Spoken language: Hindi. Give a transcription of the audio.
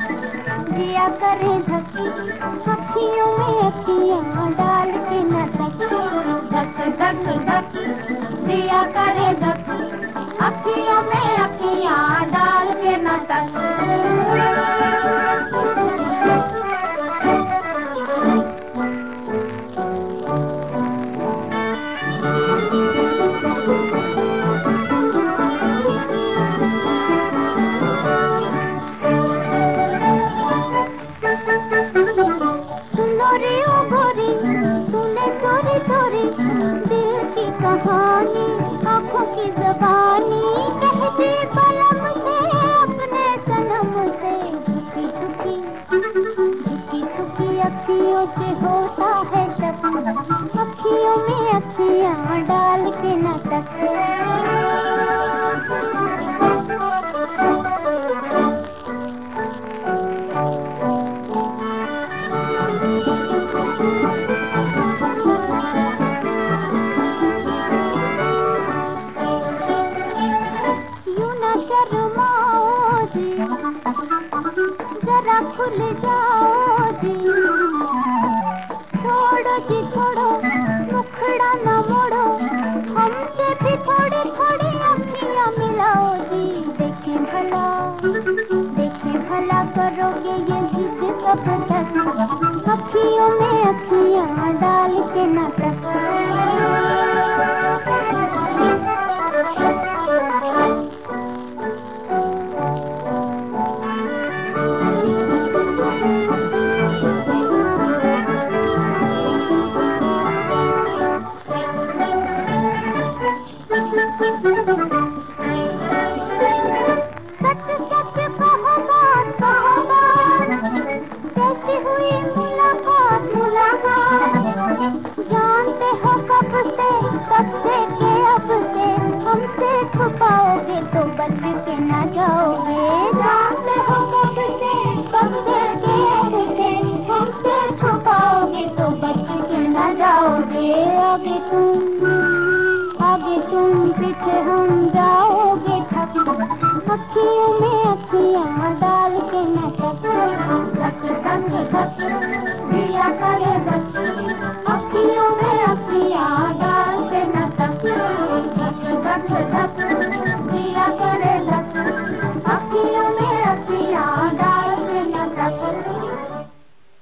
दिया करे धकी अखियों में अखियाँ डाल के न सके धक धक धक दिया करे धके अखियों में अखियाँ डाल के न सके चोरी दिल की कहानी, आँखों की जबानी कह से अपने सनम से झुकी झुकी झुकी झुकी अखियों से होता है शक, अखियों में अखियाँ डाल के न शर्माओ जी। जरा खुल जाओ जी। छोड़ो जी, छोड़ो। मुखड़ा न मोड़ो। हमसे भी थोड़ी थोड़ी अखियाँ मिलाओ जी। देखें भला देखें भला करोगे ये जिद अखियों में अखियाँ डाल के न के न जाओगे छुपाओगे तो बच के न जाओगे। तुम तुम पीछे हम जाओगे अखियों में अखियाँ डाल के न